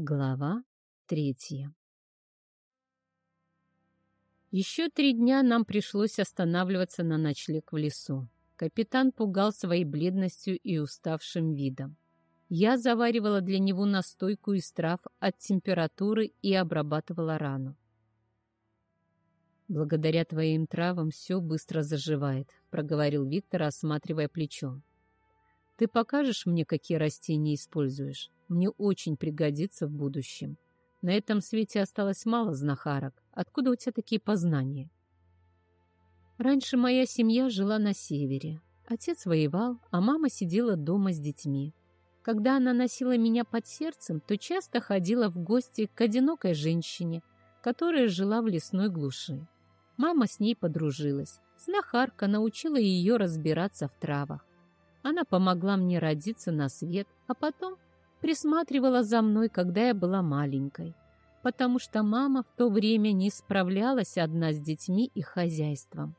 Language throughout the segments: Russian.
Глава третья Еще три дня нам пришлось останавливаться на ночлег в лесу. Капитан пугал своей бледностью и уставшим видом. Я заваривала для него настойку из трав от температуры и обрабатывала рану. «Благодаря твоим травам все быстро заживает», — проговорил Виктор, осматривая плечо. «Ты покажешь мне, какие растения используешь?» мне очень пригодится в будущем. На этом свете осталось мало знахарок. Откуда у тебя такие познания? Раньше моя семья жила на севере. Отец воевал, а мама сидела дома с детьми. Когда она носила меня под сердцем, то часто ходила в гости к одинокой женщине, которая жила в лесной глуши. Мама с ней подружилась. Знахарка научила ее разбираться в травах. Она помогла мне родиться на свет, а потом присматривала за мной, когда я была маленькой, потому что мама в то время не справлялась одна с детьми и хозяйством.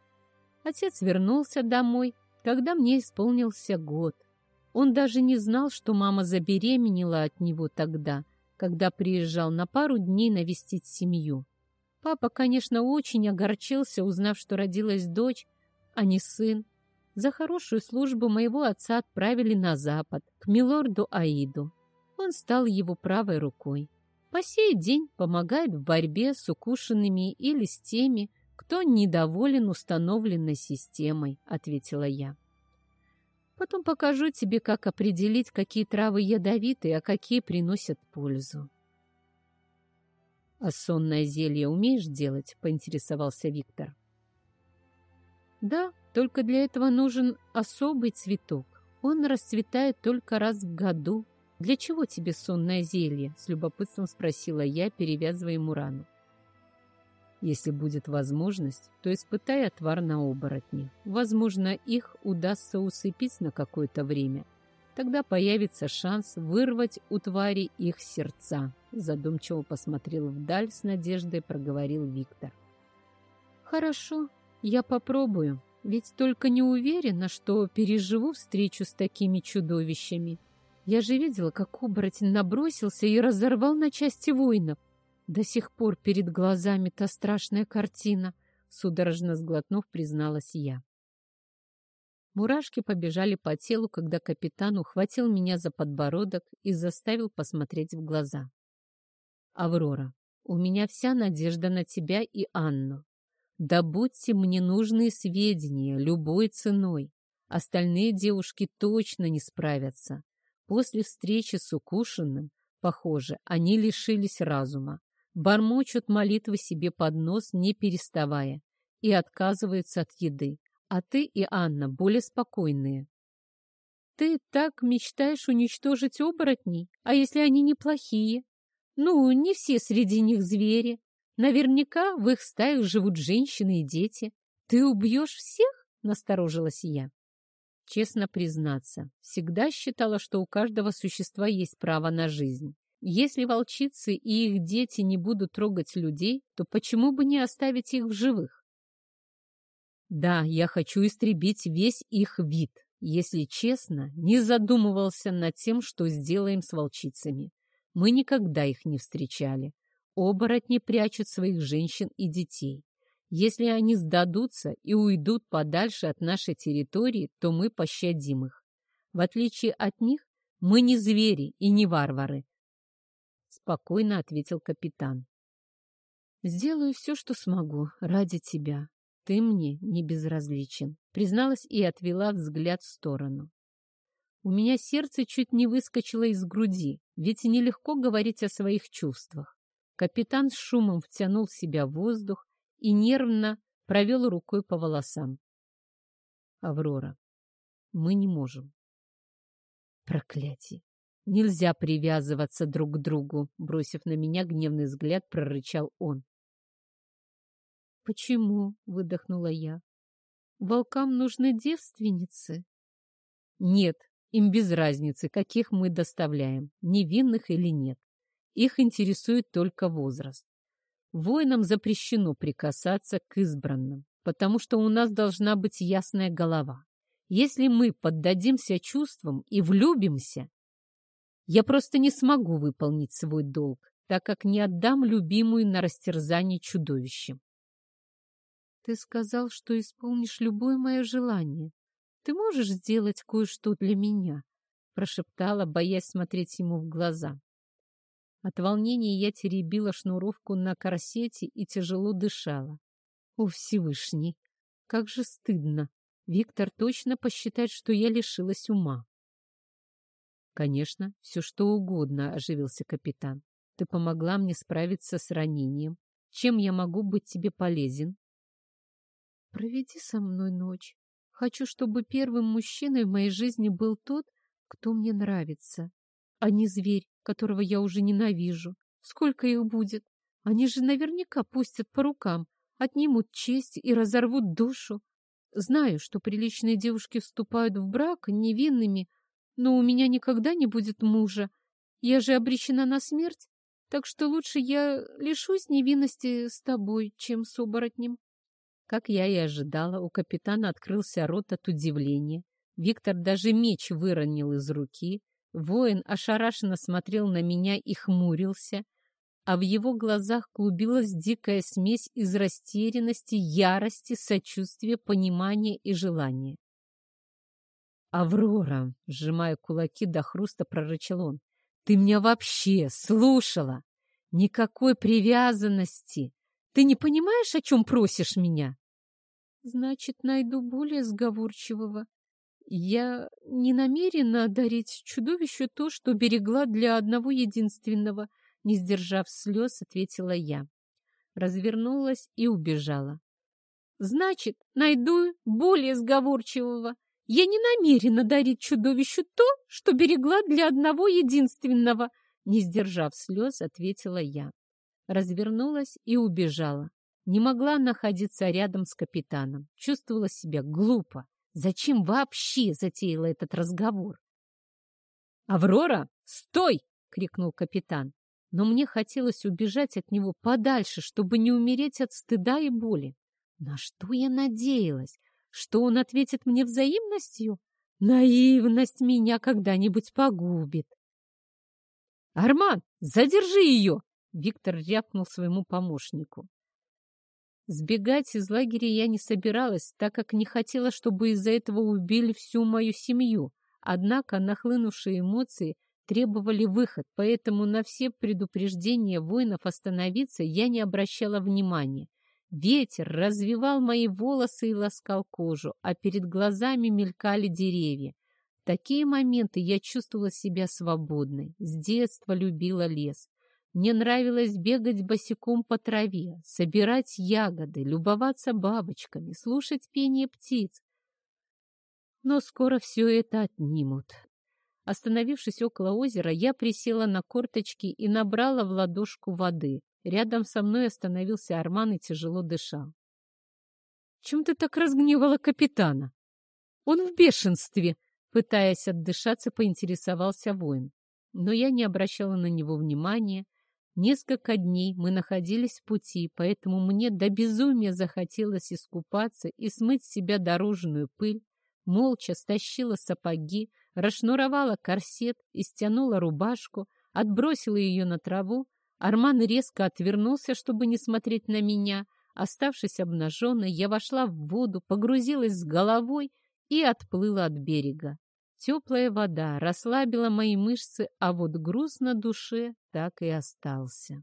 Отец вернулся домой, когда мне исполнился год. Он даже не знал, что мама забеременела от него тогда, когда приезжал на пару дней навестить семью. Папа, конечно, очень огорчился, узнав, что родилась дочь, а не сын. За хорошую службу моего отца отправили на запад, к милорду Аиду он стал его правой рукой. По сей день помогает в борьбе с укушенными или с теми, кто недоволен установленной системой, ответила я. Потом покажу тебе, как определить, какие травы ядовитые, а какие приносят пользу. «А сонное зелье умеешь делать?» — поинтересовался Виктор. «Да, только для этого нужен особый цветок. Он расцветает только раз в году, «Для чего тебе сонное зелье?» — с любопытством спросила я, перевязывая ему рану. «Если будет возможность, то испытай отвар на оборотни. Возможно, их удастся усыпить на какое-то время. Тогда появится шанс вырвать у твари их сердца», — задумчиво посмотрел вдаль с надеждой, проговорил Виктор. «Хорошо, я попробую, ведь только не уверена, что переживу встречу с такими чудовищами», я же видела, как оборотень набросился и разорвал на части воинов. До сих пор перед глазами та страшная картина, судорожно сглотнув, призналась я. Мурашки побежали по телу, когда капитан ухватил меня за подбородок и заставил посмотреть в глаза. «Аврора, у меня вся надежда на тебя и Анну. Добудьте мне нужные сведения любой ценой. Остальные девушки точно не справятся. После встречи с укушенным, похоже, они лишились разума, бормочут молитвы себе под нос, не переставая, и отказываются от еды. А ты и Анна более спокойные. Ты так мечтаешь уничтожить оборотней? А если они неплохие? Ну, не все среди них звери. Наверняка в их стаях живут женщины и дети. Ты убьешь всех? Насторожилась я. Честно признаться, всегда считала, что у каждого существа есть право на жизнь. Если волчицы и их дети не будут трогать людей, то почему бы не оставить их в живых? Да, я хочу истребить весь их вид. Если честно, не задумывался над тем, что сделаем с волчицами. Мы никогда их не встречали. Оборотни прячут своих женщин и детей. Если они сдадутся и уйдут подальше от нашей территории, то мы пощадим их. В отличие от них, мы не звери и не варвары, — спокойно ответил капитан. «Сделаю все, что смогу, ради тебя. Ты мне не безразличен», — призналась и отвела взгляд в сторону. У меня сердце чуть не выскочило из груди, ведь нелегко говорить о своих чувствах. Капитан с шумом втянул в себя воздух, и нервно провел рукой по волосам. Аврора, мы не можем. Проклятие! Нельзя привязываться друг к другу, бросив на меня гневный взгляд, прорычал он. Почему? выдохнула я. Волкам нужны девственницы. Нет, им без разницы, каких мы доставляем, невинных или нет. Их интересует только возраст. Воинам запрещено прикасаться к избранным, потому что у нас должна быть ясная голова. Если мы поддадимся чувствам и влюбимся, Я просто не смогу выполнить свой долг, так как не отдам любимую на растерзание чудовищем. Ты сказал, что исполнишь любое мое желание. Ты можешь сделать кое-что для меня? Прошептала, боясь смотреть ему в глаза. От волнения я теребила шнуровку на корсете и тяжело дышала. О, Всевышний! Как же стыдно! Виктор точно посчитает, что я лишилась ума. «Конечно, все что угодно», — оживился капитан. «Ты помогла мне справиться с ранением. Чем я могу быть тебе полезен?» «Проведи со мной ночь. Хочу, чтобы первым мужчиной в моей жизни был тот, кто мне нравится, а не зверь, которого я уже ненавижу. Сколько их будет? Они же наверняка пустят по рукам, отнимут честь и разорвут душу. Знаю, что приличные девушки вступают в брак невинными, но у меня никогда не будет мужа. Я же обречена на смерть, так что лучше я лишусь невинности с тобой, чем с оборотнем. Как я и ожидала, у капитана открылся рот от удивления. Виктор даже меч выронил из руки. Воин ошарашенно смотрел на меня и хмурился, а в его глазах клубилась дикая смесь из растерянности, ярости, сочувствия, понимания и желания. «Аврора!» — сжимая кулаки до хруста, прорычал он. «Ты меня вообще слушала? Никакой привязанности! Ты не понимаешь, о чем просишь меня?» «Значит, найду более сговорчивого. Я не намерена дарить чудовищу то, что берегла для одного единственного», не сдержав слез, ответила я. Развернулась и убежала. «Значит, найду более сговорчивого. Я не намерена дарить чудовищу то, что берегла для одного единственного, не сдержав слез, ответила я. Развернулась и убежала. Не могла находиться рядом с капитаном. Чувствовала себя глупо. Зачем вообще затеяла этот разговор? «Аврора, стой!» — крикнул капитан. Но мне хотелось убежать от него подальше, чтобы не умереть от стыда и боли. На что я надеялась? Что он ответит мне взаимностью? Наивность меня когда-нибудь погубит. «Арман, задержи ее!» Виктор рявкнул своему помощнику. Сбегать из лагеря я не собиралась, так как не хотела, чтобы из-за этого убили всю мою семью. Однако нахлынувшие эмоции требовали выход, поэтому на все предупреждения воинов остановиться я не обращала внимания. Ветер развивал мои волосы и ласкал кожу, а перед глазами мелькали деревья. В такие моменты я чувствовала себя свободной. С детства любила лес. Мне нравилось бегать босиком по траве, собирать ягоды, любоваться бабочками, слушать пение птиц. Но скоро все это отнимут. Остановившись около озера, я присела на корточки и набрала в ладошку воды. Рядом со мной остановился Арман и тяжело дышал. «Чем ты так разгневала капитана?» «Он в бешенстве!» Пытаясь отдышаться, поинтересовался воин. Но я не обращала на него внимания. Несколько дней мы находились в пути, поэтому мне до безумия захотелось искупаться и смыть с себя дорожную пыль. Молча стащила сапоги, расшнуровала корсет и стянула рубашку, отбросила ее на траву, Арман резко отвернулся, чтобы не смотреть на меня. Оставшись обнаженной, я вошла в воду, погрузилась с головой и отплыла от берега. Теплая вода расслабила мои мышцы, а вот груз на душе так и остался.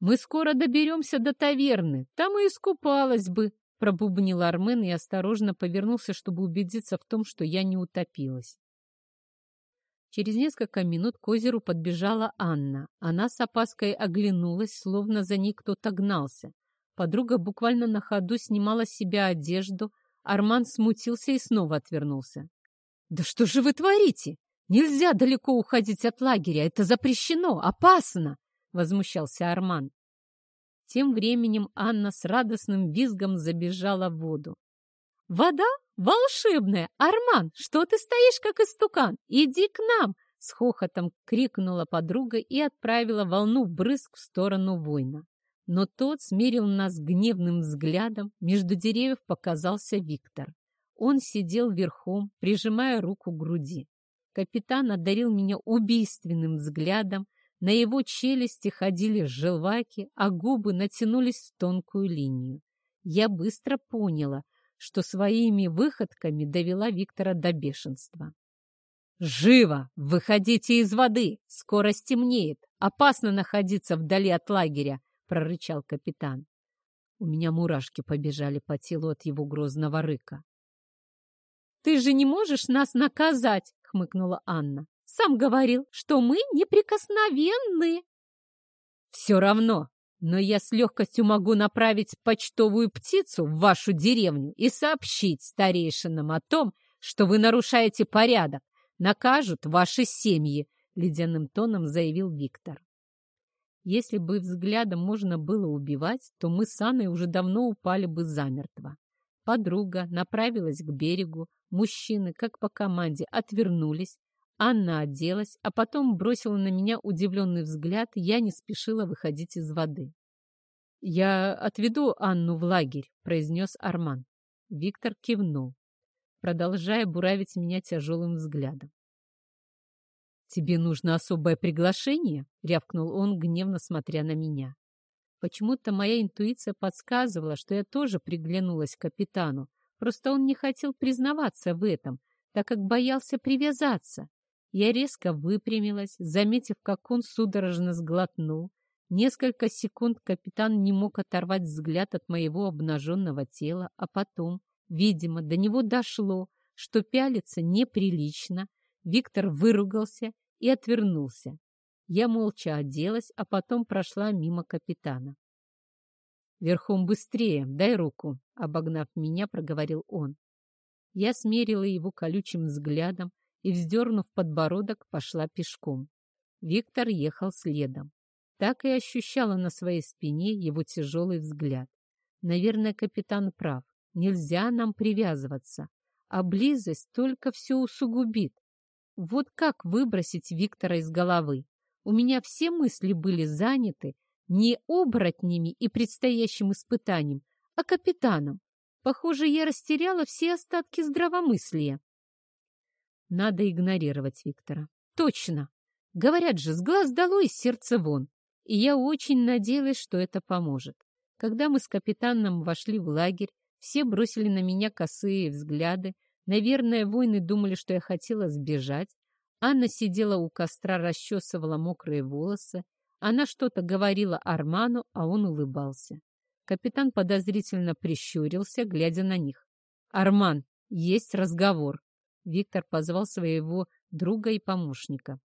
«Мы скоро доберемся до таверны, там и искупалась бы», пробубнил Армен и осторожно повернулся, чтобы убедиться в том, что я не утопилась. Через несколько минут к озеру подбежала Анна. Она с опаской оглянулась, словно за ней кто-то гнался. Подруга буквально на ходу снимала с себя одежду. Арман смутился и снова отвернулся. «Да что же вы творите? Нельзя далеко уходить от лагеря, это запрещено, опасно!» — возмущался Арман. Тем временем Анна с радостным визгом забежала в воду. «Вода волшебная! Арман, что ты стоишь, как истукан? Иди к нам!» С хохотом крикнула подруга и отправила волну брызг в сторону воина. Но тот смерил нас гневным взглядом. Между деревьев показался Виктор. Он сидел верхом, прижимая руку к груди. Капитан одарил меня убийственным взглядом, на его челюсти ходили желваки, а губы натянулись в тонкую линию. Я быстро поняла, что своими выходками довела Виктора до бешенства. «Живо! Выходите из воды! Скоро стемнеет! Опасно находиться вдали от лагеря!» — прорычал капитан. У меня мурашки побежали по телу от его грозного рыка. «Ты же не можешь нас наказать!» — хмыкнула Анна. «Сам говорил, что мы неприкосновенны!» «Все равно, но я с легкостью могу направить почтовую птицу в вашу деревню и сообщить старейшинам о том, что вы нарушаете порядок, накажут ваши семьи», — ледяным тоном заявил Виктор. Если бы взглядом можно было убивать, то мы с Анной уже давно упали бы замертво. Подруга направилась к берегу, мужчины, как по команде, отвернулись, Анна оделась, а потом бросила на меня удивленный взгляд, я не спешила выходить из воды. «Я отведу Анну в лагерь», — произнес Арман. Виктор кивнул, продолжая буравить меня тяжелым взглядом. «Тебе нужно особое приглашение?» — рявкнул он, гневно смотря на меня. Почему-то моя интуиция подсказывала, что я тоже приглянулась к капитану, просто он не хотел признаваться в этом, так как боялся привязаться. Я резко выпрямилась, заметив, как он судорожно сглотнул. Несколько секунд капитан не мог оторвать взгляд от моего обнаженного тела, а потом, видимо, до него дошло, что пялиться неприлично. Виктор выругался и отвернулся. Я молча оделась, а потом прошла мимо капитана. «Верхом быстрее, дай руку», — обогнав меня, проговорил он. Я смерила его колючим взглядом, и, вздернув подбородок, пошла пешком. Виктор ехал следом. Так и ощущала на своей спине его тяжелый взгляд. Наверное, капитан прав. Нельзя нам привязываться, а близость только все усугубит. Вот как выбросить Виктора из головы? У меня все мысли были заняты не оборотнями и предстоящим испытанием, а капитаном. Похоже, я растеряла все остатки здравомыслия. Надо игнорировать Виктора. Точно! Говорят же, с глаз долой, из сердца вон. И я очень надеялась, что это поможет. Когда мы с капитаном вошли в лагерь, все бросили на меня косые взгляды. Наверное, воины думали, что я хотела сбежать. Анна сидела у костра, расчесывала мокрые волосы. Она что-то говорила Арману, а он улыбался. Капитан подозрительно прищурился, глядя на них. «Арман, есть разговор», Виктор позвал своего друга и помощника.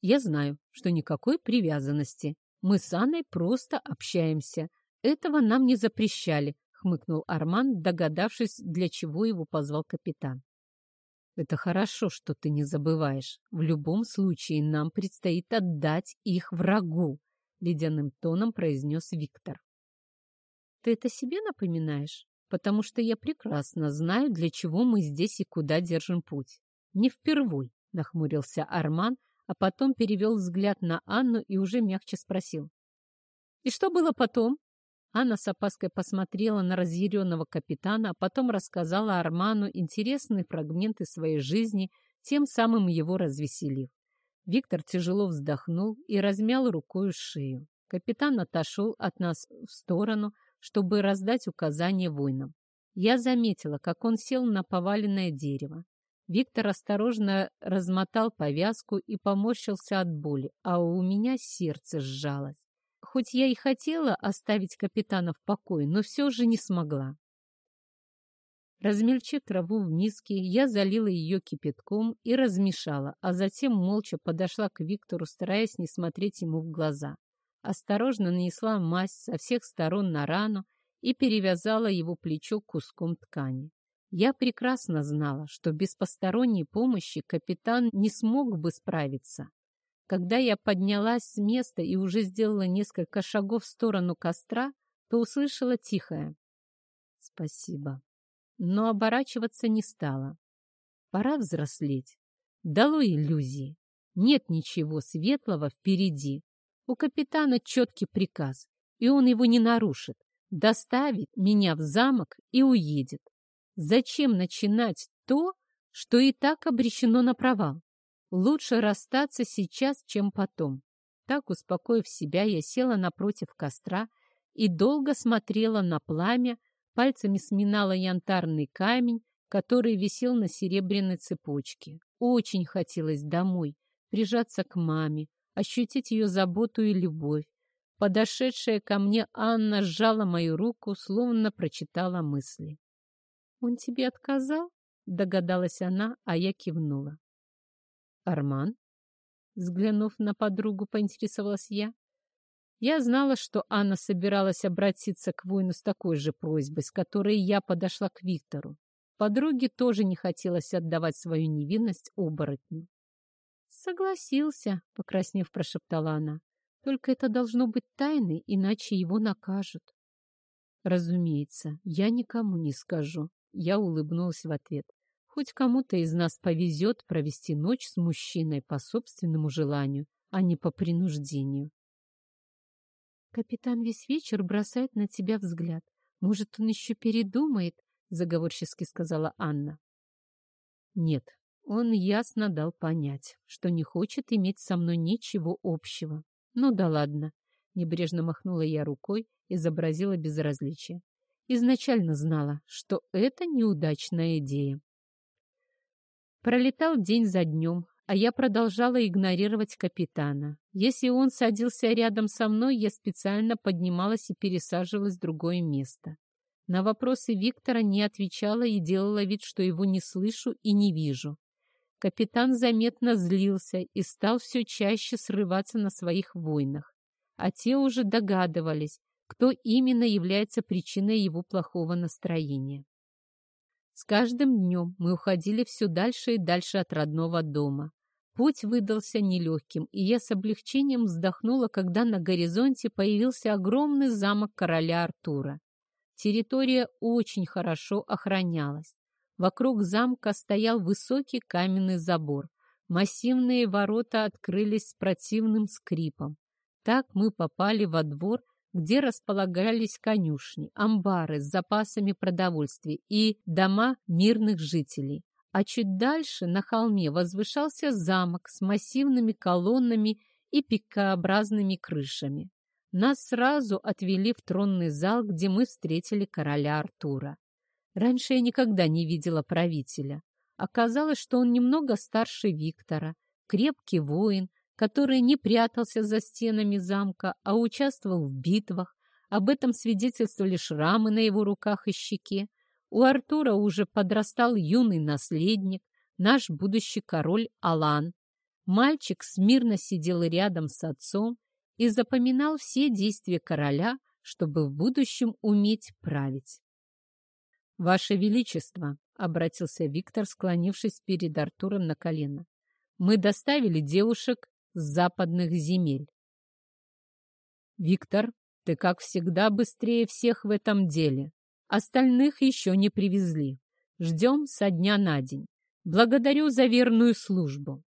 «Я знаю, что никакой привязанности. Мы с Анной просто общаемся. Этого нам не запрещали», — хмыкнул Арман, догадавшись, для чего его позвал капитан. «Это хорошо, что ты не забываешь. В любом случае нам предстоит отдать их врагу», — ледяным тоном произнес Виктор. «Ты это себе напоминаешь?» потому что я прекрасно знаю, для чего мы здесь и куда держим путь. Не впервой, — нахмурился Арман, а потом перевел взгляд на Анну и уже мягче спросил. «И что было потом?» Анна с опаской посмотрела на разъяренного капитана, а потом рассказала Арману интересные фрагменты своей жизни, тем самым его развеселив. Виктор тяжело вздохнул и размял рукой шею. Капитан отошел от нас в сторону, чтобы раздать указания воинам. Я заметила, как он сел на поваленное дерево. Виктор осторожно размотал повязку и поморщился от боли, а у меня сердце сжалось. Хоть я и хотела оставить капитана в покое, но все же не смогла. Размельчив траву в миске, я залила ее кипятком и размешала, а затем молча подошла к Виктору, стараясь не смотреть ему в глаза осторожно нанесла мазь со всех сторон на рану и перевязала его плечо куском ткани. Я прекрасно знала, что без посторонней помощи капитан не смог бы справиться. Когда я поднялась с места и уже сделала несколько шагов в сторону костра, то услышала тихое «Спасибо». Но оборачиваться не стала. Пора взрослеть. Дало иллюзии. Нет ничего светлого впереди. У капитана четкий приказ, и он его не нарушит. Доставит меня в замок и уедет. Зачем начинать то, что и так обречено на провал. Лучше расстаться сейчас, чем потом. Так, успокоив себя, я села напротив костра и долго смотрела на пламя, пальцами сминала янтарный камень, который висел на серебряной цепочке. Очень хотелось домой, прижаться к маме, ощутить ее заботу и любовь. Подошедшая ко мне Анна сжала мою руку, словно прочитала мысли. «Он тебе отказал?» — догадалась она, а я кивнула. «Арман?» Взглянув на подругу, поинтересовалась я. Я знала, что Анна собиралась обратиться к воину с такой же просьбой, с которой я подошла к Виктору. Подруге тоже не хотелось отдавать свою невинность оборотню. «Согласился», — покраснев, прошептала она. «Только это должно быть тайной, иначе его накажут». «Разумеется, я никому не скажу», — я улыбнулась в ответ. «Хоть кому-то из нас повезет провести ночь с мужчиной по собственному желанию, а не по принуждению». «Капитан весь вечер бросает на тебя взгляд. Может, он еще передумает?» — заговорчески сказала Анна. «Нет, он ясно дал понять, что не хочет иметь со мной ничего общего. Ну да ладно. Небрежно махнула я рукой, изобразила безразличие. Изначально знала, что это неудачная идея. Пролетал день за днем, а я продолжала игнорировать капитана. Если он садился рядом со мной, я специально поднималась и пересаживалась в другое место. На вопросы Виктора не отвечала и делала вид, что его не слышу и не вижу. Капитан заметно злился и стал все чаще срываться на своих войнах. А те уже догадывались, кто именно является причиной его плохого настроения. С каждым днем мы уходили все дальше и дальше от родного дома. Путь выдался нелегким, и я с облегчением вздохнула, когда на горизонте появился огромный замок короля Артура. Территория очень хорошо охранялась. Вокруг замка стоял высокий каменный забор. Массивные ворота открылись с противным скрипом. Так мы попали во двор, где располагались конюшни, амбары с запасами продовольствия и дома мирных жителей. А чуть дальше на холме возвышался замок с массивными колоннами и пикообразными крышами. Нас сразу отвели в тронный зал, где мы встретили короля Артура. Раньше я никогда не видела правителя. Оказалось, что он немного старше Виктора, крепкий воин, который не прятался за стенами замка, а участвовал в битвах. Об этом свидетельствовали шрамы на его руках и щеке. У Артура уже подрастал юный наследник, наш будущий король Алан. Мальчик смирно сидел рядом с отцом и запоминал все действия короля, чтобы в будущем уметь править. «Ваше Величество!» — обратился Виктор, склонившись перед Артуром на колено. «Мы доставили девушек западных земель». «Виктор, ты, как всегда, быстрее всех в этом деле. Остальных еще не привезли. Ждем со дня на день. Благодарю за верную службу.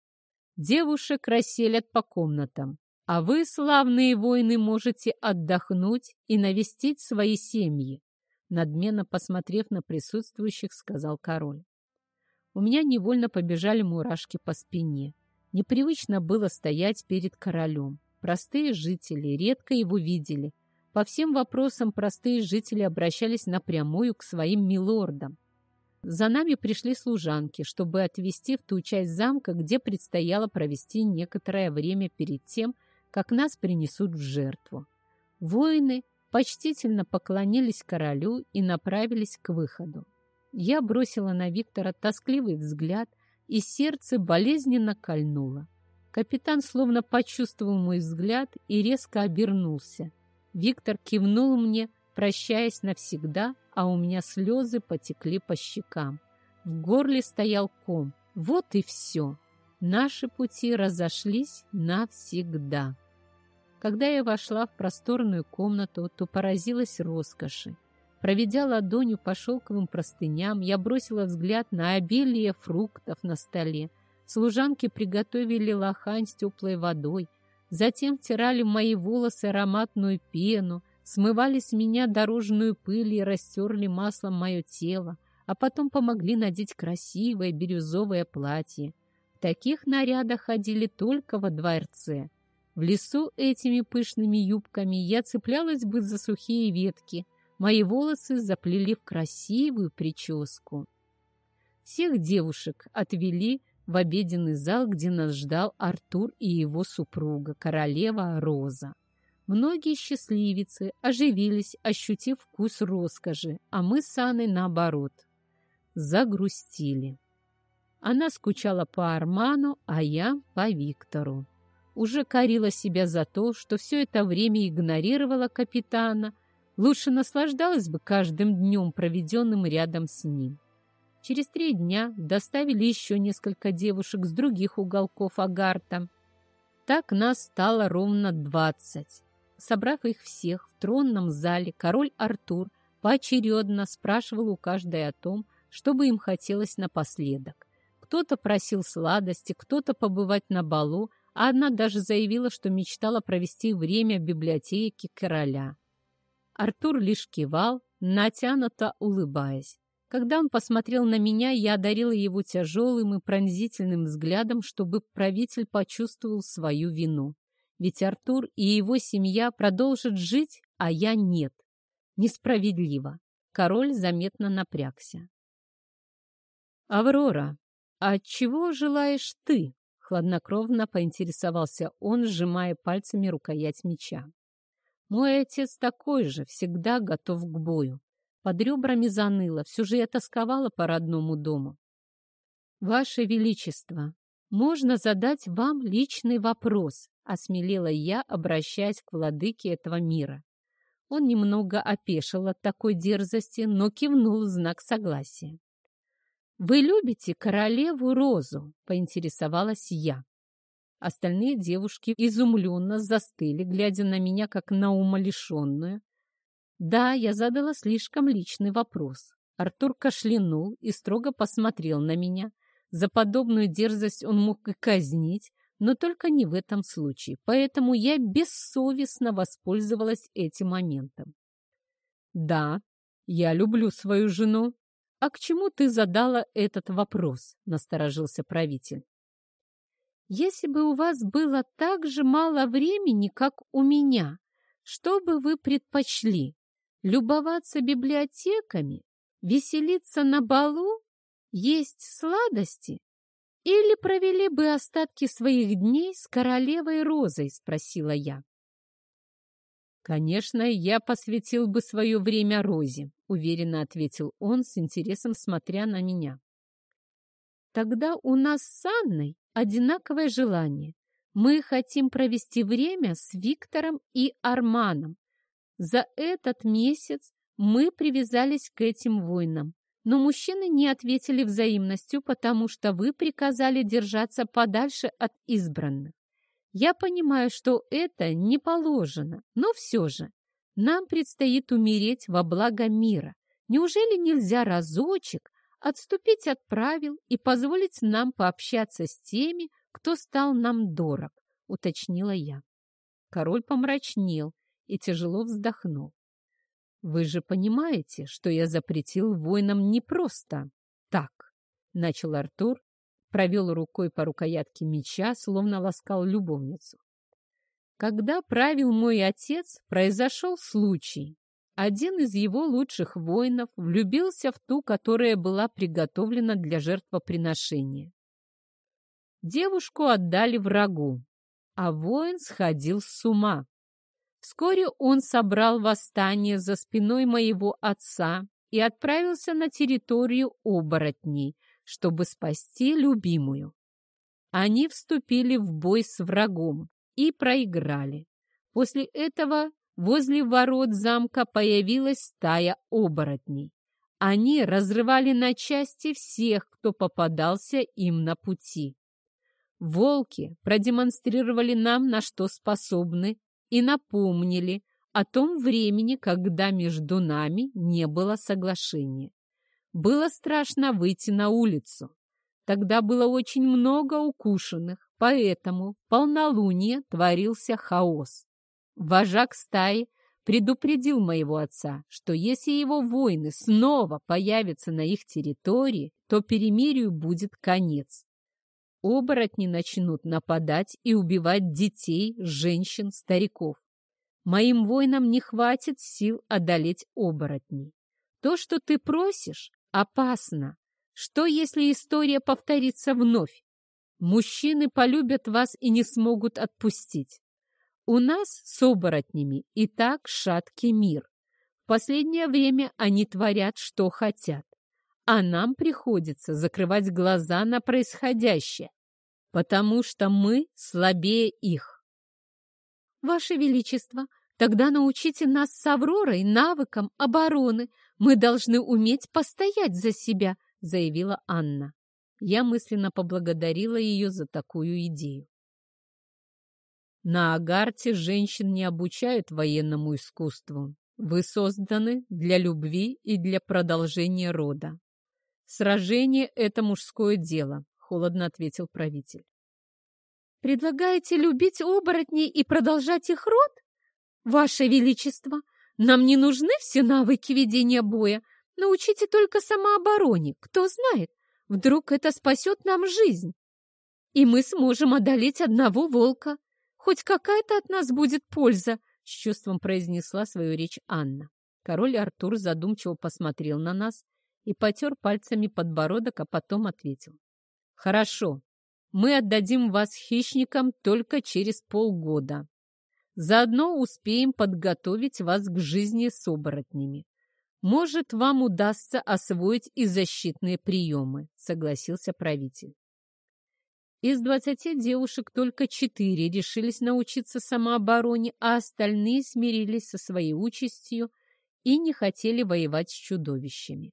Девушек расселят по комнатам, а вы, славные воины, можете отдохнуть и навестить свои семьи надменно посмотрев на присутствующих, сказал король. У меня невольно побежали мурашки по спине. Непривычно было стоять перед королем. Простые жители редко его видели. По всем вопросам простые жители обращались напрямую к своим милордам. За нами пришли служанки, чтобы отвезти в ту часть замка, где предстояло провести некоторое время перед тем, как нас принесут в жертву. Воины почтительно поклонились королю и направились к выходу. Я бросила на Виктора тоскливый взгляд, и сердце болезненно кольнуло. Капитан словно почувствовал мой взгляд и резко обернулся. Виктор кивнул мне, прощаясь навсегда, а у меня слезы потекли по щекам. В горле стоял ком. Вот и все. Наши пути разошлись навсегда. Когда я вошла в просторную комнату, то поразилась роскоши. Проведя ладонью по шелковым простыням, я бросила взгляд на обилие фруктов на столе. Служанки приготовили лохань с теплой водой, затем втирали в мои волосы ароматную пену, смывали с меня дорожную пыль и растерли маслом мое тело, а потом помогли надеть красивое бирюзовое платье. В таких нарядах ходили только во дворце. В лесу этими пышными юбками я цеплялась бы за сухие ветки. Мои волосы заплели в красивую прическу. Всех девушек отвели в обеденный зал, где нас ждал Артур и его супруга, королева Роза. Многие счастливицы оживились, ощутив вкус роскоши, а мы с Анной, наоборот, загрустили. Она скучала по Арману, а я по Виктору. Уже корила себя за то, что все это время игнорировала капитана, лучше наслаждалась бы каждым днем, проведенным рядом с ним. Через три дня доставили еще несколько девушек с других уголков Агарта. Так нас стало ровно двадцать. Собрав их всех в тронном зале, король Артур поочередно спрашивал у каждой о том, что бы им хотелось напоследок. Кто-то просил сладости, кто-то побывать на балу, а одна даже заявила, что мечтала провести время в библиотеке короля. Артур лишь кивал, натянуто улыбаясь. Когда он посмотрел на меня, я одарила его тяжелым и пронзительным взглядом, чтобы правитель почувствовал свою вину. Ведь Артур и его семья продолжат жить, а я нет. Несправедливо. Король заметно напрягся. «Аврора, а чего желаешь ты?» Хладнокровно поинтересовался он, сжимая пальцами рукоять меча. «Мой отец такой же, всегда готов к бою. Под ребрами заныло, все же я тосковала по родному дому. «Ваше Величество, можно задать вам личный вопрос?» — осмелела я, обращаясь к владыке этого мира. Он немного опешил от такой дерзости, но кивнул в знак согласия. «Вы любите королеву Розу?» — поинтересовалась я. Остальные девушки изумленно застыли, глядя на меня, как на умалишенную, да, я задала слишком личный вопрос. Артур кашлянул и строго посмотрел на меня. За подобную дерзость он мог и казнить, но только не в этом случае, поэтому я бессовестно воспользовалась этим моментом. «Да, я люблю свою жену. А к чему ты задала этот вопрос?» — насторожился правитель. «Если бы у вас было так же мало времени, как у меня, что бы вы предпочли?» любоваться библиотеками, веселиться на балу, есть сладости? Или провели бы остатки своих дней с королевой Розой, спросила я. «Конечно, я посвятил бы свое время Розе», — уверенно ответил он, с интересом смотря на меня. «Тогда у нас с Анной одинаковое желание. Мы хотим провести время с Виктором и Арманом, за этот месяц мы привязались к этим войнам, но мужчины не ответили взаимностью, потому что вы приказали держаться подальше от избранных. Я понимаю, что это не положено, но все же нам предстоит умереть во благо мира. Неужели нельзя разочек отступить от правил и позволить нам пообщаться с теми, кто стал нам дорог, уточнила я. Король помрачнел, и тяжело вздохнул. «Вы же понимаете, что я запретил воинам не просто так», — начал Артур, провел рукой по рукоятке меча, словно ласкал любовницу. Когда правил мой отец, произошел случай. Один из его лучших воинов влюбился в ту, которая была приготовлена для жертвоприношения. Девушку отдали врагу, а воин сходил с ума. Вскоре он собрал восстание за спиной моего отца и отправился на территорию оборотней, чтобы спасти любимую. Они вступили в бой с врагом и проиграли. После этого возле ворот замка появилась стая оборотней. Они разрывали на части всех, кто попадался им на пути. Волки продемонстрировали нам, на что способны и напомнили о том времени, когда между нами не было соглашения. Было страшно выйти на улицу. Тогда было очень много укушенных, поэтому в полнолуние творился хаос. Вожак стаи предупредил моего отца, что если его воины снова появятся на их территории, то перемирию будет конец. Оборотни начнут нападать и убивать детей, женщин, стариков. Моим воинам не хватит сил одолеть оборотней. То, что ты просишь, опасно. Что, если история повторится вновь? Мужчины полюбят вас и не смогут отпустить. У нас с оборотнями и так шаткий мир. В последнее время они творят, что хотят. А нам приходится закрывать глаза на происходящее, потому что мы слабее их. Ваше Величество, тогда научите нас с Авророй навыкам обороны. Мы должны уметь постоять за себя, заявила Анна. Я мысленно поблагодарила ее за такую идею. На Агарте женщин не обучают военному искусству. Вы созданы для любви и для продолжения рода. Сражение — это мужское дело, — холодно ответил правитель. Предлагаете любить оборотней и продолжать их род? Ваше Величество, нам не нужны все навыки ведения боя. Научите только самообороне. Кто знает, вдруг это спасет нам жизнь. И мы сможем одолеть одного волка. Хоть какая-то от нас будет польза, с чувством произнесла свою речь Анна. Король Артур задумчиво посмотрел на нас и потер пальцами подбородок, а потом ответил. Хорошо, мы отдадим вас хищникам только через полгода. Заодно успеем подготовить вас к жизни с оборотнями. Может, вам удастся освоить и защитные приемы, согласился правитель. Из двадцати девушек только четыре решились научиться самообороне, а остальные смирились со своей участью и не хотели воевать с чудовищами.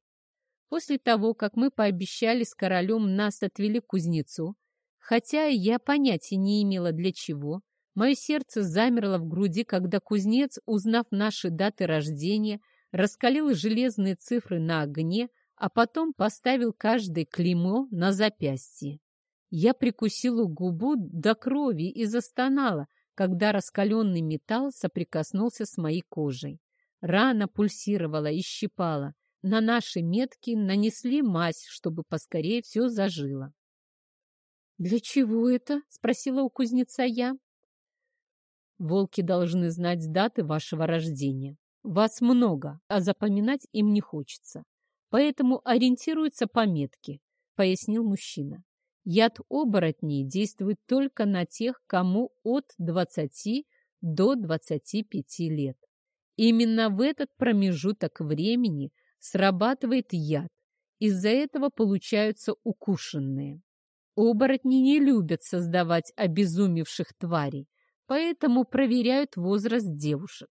После того, как мы пообещали с королем нас отвели к кузнецу, хотя я понятия не имела для чего, мое сердце замерло в груди, когда кузнец, узнав наши даты рождения, раскалил железные цифры на огне, а потом поставил каждое клеймо на запястье. Я прикусила губу до крови и застонала, когда раскаленный металл соприкоснулся с моей кожей. Рана пульсировала и щипала. На наши метки нанесли мазь, чтобы поскорее все зажило. «Для чего это?» — спросила у кузнеца я. «Волки должны знать даты вашего рождения. Вас много, а запоминать им не хочется. Поэтому ориентируются по метке», — пояснил мужчина. Яд оборотней действует только на тех, кому от 20 до 25 лет. Именно в этот промежуток времени срабатывает яд. Из-за этого получаются укушенные. Оборотни не любят создавать обезумевших тварей, поэтому проверяют возраст девушек.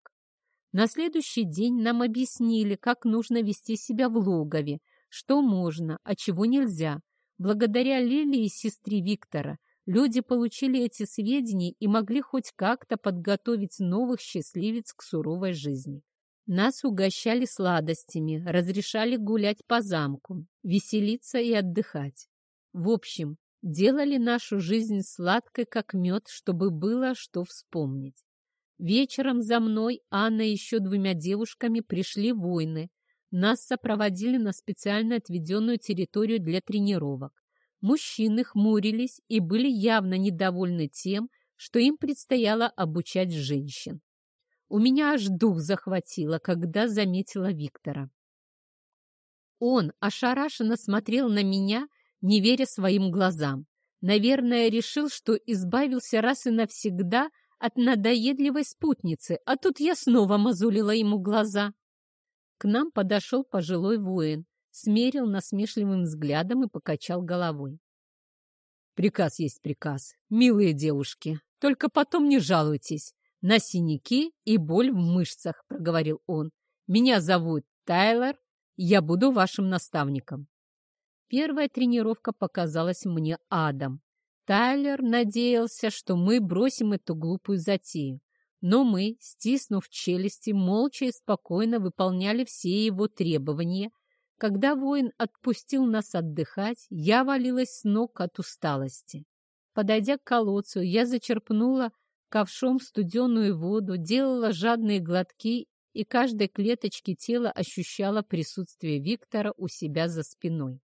На следующий день нам объяснили, как нужно вести себя в логове, что можно, а чего нельзя, Благодаря Лилии и сестре Виктора люди получили эти сведения и могли хоть как-то подготовить новых счастливец к суровой жизни. Нас угощали сладостями, разрешали гулять по замку, веселиться и отдыхать. В общем, делали нашу жизнь сладкой, как мед, чтобы было что вспомнить. Вечером за мной Анна и еще двумя девушками пришли воины, нас сопроводили на специально отведенную территорию для тренировок. Мужчины хмурились и были явно недовольны тем, что им предстояло обучать женщин. У меня аж дух захватило, когда заметила Виктора. Он ошарашенно смотрел на меня, не веря своим глазам. Наверное, решил, что избавился раз и навсегда от надоедливой спутницы, а тут я снова мазулила ему глаза. К нам подошел пожилой воин, смерил насмешливым взглядом и покачал головой. «Приказ есть приказ, милые девушки, только потом не жалуйтесь на синяки и боль в мышцах», — проговорил он. «Меня зовут Тайлер, я буду вашим наставником». Первая тренировка показалась мне адом. Тайлер надеялся, что мы бросим эту глупую затею. Но мы, стиснув челюсти, молча и спокойно выполняли все его требования. Когда воин отпустил нас отдыхать, я валилась с ног от усталости. Подойдя к колодцу, я зачерпнула ковшом студеную воду, делала жадные глотки и каждой клеточке тела ощущала присутствие Виктора у себя за спиной.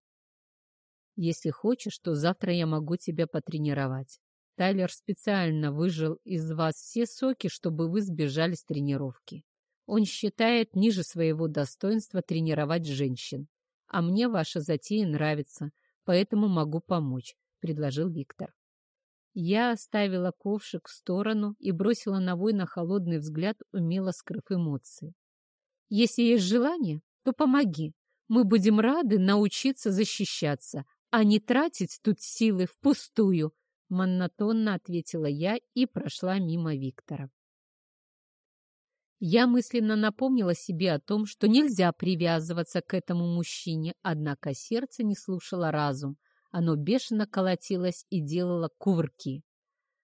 «Если хочешь, то завтра я могу тебя потренировать. Тайлер специально выжил из вас все соки, чтобы вы сбежали с тренировки. Он считает ниже своего достоинства тренировать женщин. А мне ваша затея нравится, поэтому могу помочь», — предложил Виктор. Я оставила ковшик в сторону и бросила на воина холодный взгляд, умело скрыв эмоции. «Если есть желание, то помоги. Мы будем рады научиться защищаться, а не тратить тут силы впустую», — монотонно ответила я и прошла мимо Виктора. Я мысленно напомнила себе о том, что нельзя привязываться к этому мужчине, однако сердце не слушало разум, оно бешено колотилось и делало кувырки.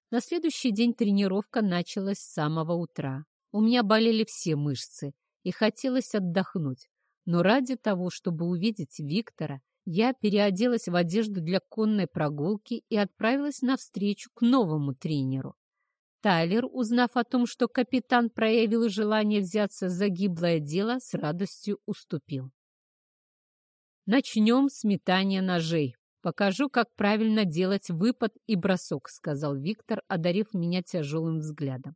На следующий день тренировка началась с самого утра. У меня болели все мышцы, и хотелось отдохнуть. Но ради того, чтобы увидеть Виктора, я переоделась в одежду для конной прогулки и отправилась навстречу к новому тренеру. Тайлер, узнав о том, что капитан проявил желание взяться за гиблое дело, с радостью уступил. «Начнем с метания ножей», «Покажу, как правильно делать выпад и бросок», — сказал Виктор, одарив меня тяжелым взглядом.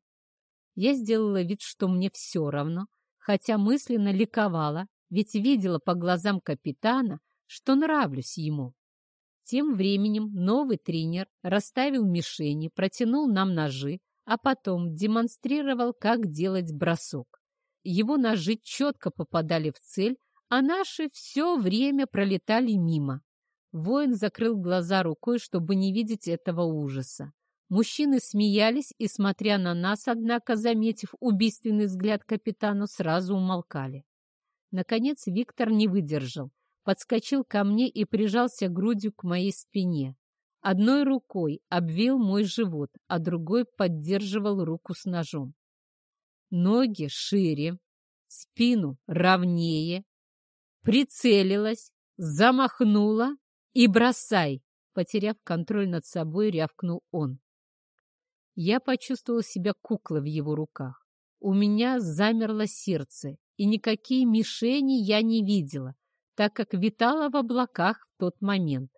Я сделала вид, что мне все равно, хотя мысленно ликовала, ведь видела по глазам капитана, что нравлюсь ему. Тем временем новый тренер расставил мишени, протянул нам ножи, а потом демонстрировал, как делать бросок. Его ножи четко попадали в цель, а наши все время пролетали мимо. Воин закрыл глаза рукой, чтобы не видеть этого ужаса. Мужчины смеялись и, смотря на нас, однако, заметив убийственный взгляд капитану, сразу умолкали. Наконец Виктор не выдержал, подскочил ко мне и прижался грудью к моей спине. Одной рукой обвил мой живот, а другой поддерживал руку с ножом. Ноги шире, спину ровнее, прицелилась, замахнула «И бросай!» — потеряв контроль над собой, рявкнул он. Я почувствовала себя куклой в его руках. У меня замерло сердце, и никакие мишени я не видела, так как витала в облаках в тот момент.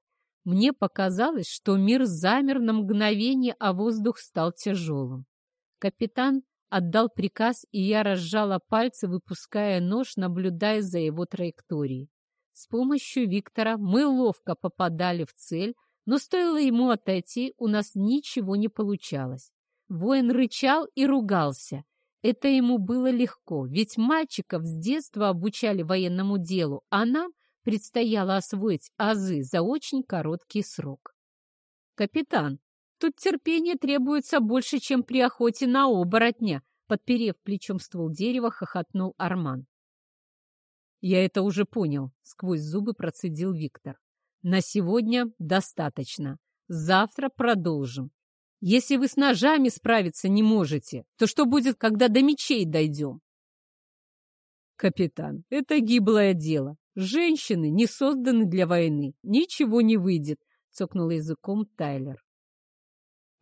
Мне показалось, что мир замер на мгновение, а воздух стал тяжелым. Капитан отдал приказ, и я разжала пальцы, выпуская нож, наблюдая за его траекторией. С помощью Виктора мы ловко попадали в цель, но стоило ему отойти, у нас ничего не получалось. Воин рычал и ругался. Это ему было легко, ведь мальчиков с детства обучали военному делу, а нам предстояло освоить азы за очень короткий срок. «Капитан, тут терпение требуется больше, чем при охоте на оборотня», подперев плечом ствол дерева, хохотнул Арман. «Я это уже понял», — сквозь зубы процедил Виктор. «На сегодня достаточно. Завтра продолжим. Если вы с ножами справиться не можете, то что будет, когда до мечей дойдем?» «Капитан, это гиблое дело. Женщины не созданы для войны. Ничего не выйдет», — цокнул языком Тайлер.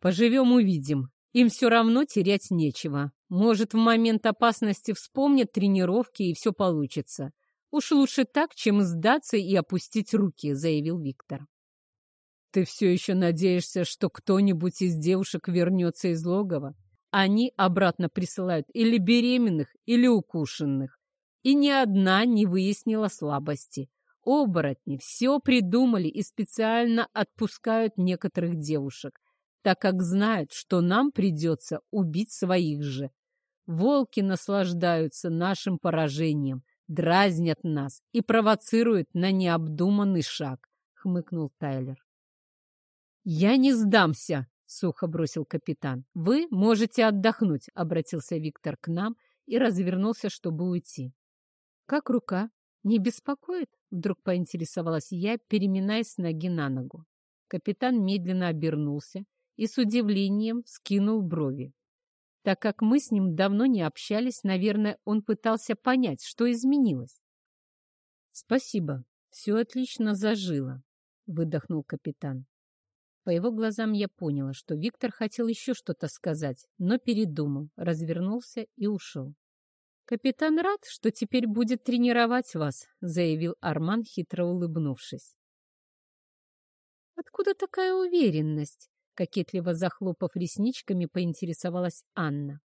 «Поживем, увидим. Им все равно терять нечего. Может, в момент опасности вспомнят тренировки, и все получится. «Уж лучше так, чем сдаться и опустить руки», — заявил Виктор. «Ты все еще надеешься, что кто-нибудь из девушек вернется из логова? Они обратно присылают или беременных, или укушенных. И ни одна не выяснила слабости. Оборотни все придумали и специально отпускают некоторых девушек, так как знают, что нам придется убить своих же. Волки наслаждаются нашим поражением» дразнят нас и провоцируют на необдуманный шаг», — хмыкнул Тайлер. «Я не сдамся», — сухо бросил капитан. «Вы можете отдохнуть», — обратился Виктор к нам и развернулся, чтобы уйти. «Как рука? Не беспокоит?» — вдруг поинтересовалась я, переминаясь с ноги на ногу. Капитан медленно обернулся и с удивлением скинул брови. Так как мы с ним давно не общались, наверное, он пытался понять, что изменилось. «Спасибо, все отлично зажило», — выдохнул капитан. По его глазам я поняла, что Виктор хотел еще что-то сказать, но передумал, развернулся и ушел. «Капитан рад, что теперь будет тренировать вас», — заявил Арман, хитро улыбнувшись. «Откуда такая уверенность?» — кокетливо захлопав ресничками, поинтересовалась Анна.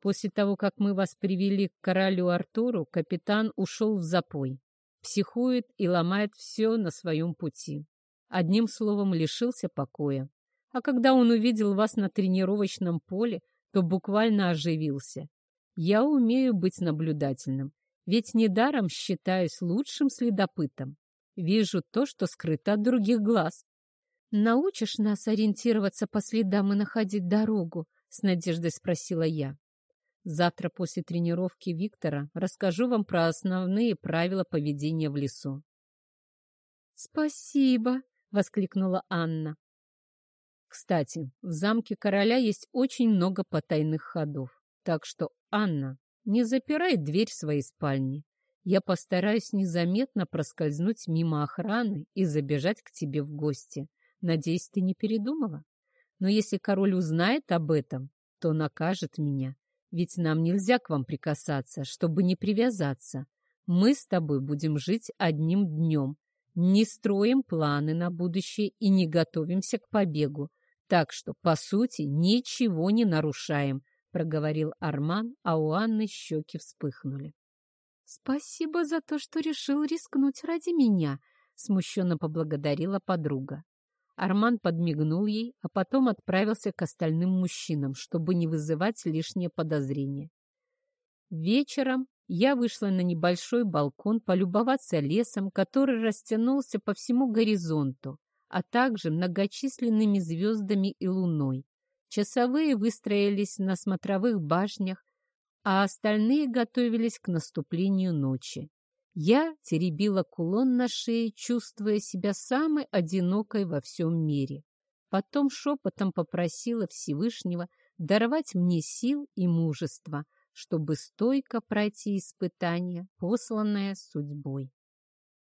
«После того, как мы вас привели к королю Артуру, капитан ушел в запой, психует и ломает все на своем пути. Одним словом, лишился покоя. А когда он увидел вас на тренировочном поле, то буквально оживился. Я умею быть наблюдательным, ведь недаром считаюсь лучшим следопытом. Вижу то, что скрыто от других глаз. «Научишь нас ориентироваться по следам и находить дорогу?» — с надеждой спросила я. «Завтра после тренировки Виктора расскажу вам про основные правила поведения в лесу». «Спасибо!» — воскликнула Анна. Кстати, в замке короля есть очень много потайных ходов. Так что, Анна, не запирай дверь своей спальни. Я постараюсь незаметно проскользнуть мимо охраны и забежать к тебе в гости. Надеюсь, ты не передумала? Но если король узнает об этом, то накажет меня. Ведь нам нельзя к вам прикасаться, чтобы не привязаться. Мы с тобой будем жить одним днем, не строим планы на будущее и не готовимся к побегу. Так что, по сути, ничего не нарушаем, проговорил Арман, а у Анны щеки вспыхнули. Спасибо за то, что решил рискнуть ради меня, смущенно поблагодарила подруга. Арман подмигнул ей, а потом отправился к остальным мужчинам, чтобы не вызывать лишнее подозрение. Вечером я вышла на небольшой балкон полюбоваться лесом, который растянулся по всему горизонту, а также многочисленными звездами и луной. Часовые выстроились на смотровых башнях, а остальные готовились к наступлению ночи. Я теребила кулон на шее, чувствуя себя самой одинокой во всем мире. Потом шепотом попросила Всевышнего даровать мне сил и мужества — чтобы стойко пройти испытание, посланное судьбой.